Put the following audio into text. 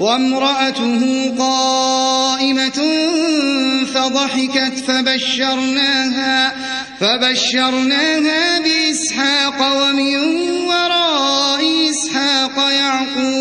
وامرأته قائمة فضحكت فبشرناها فبشرناها بإسحاق ومن وراء إسحاق يعقوب.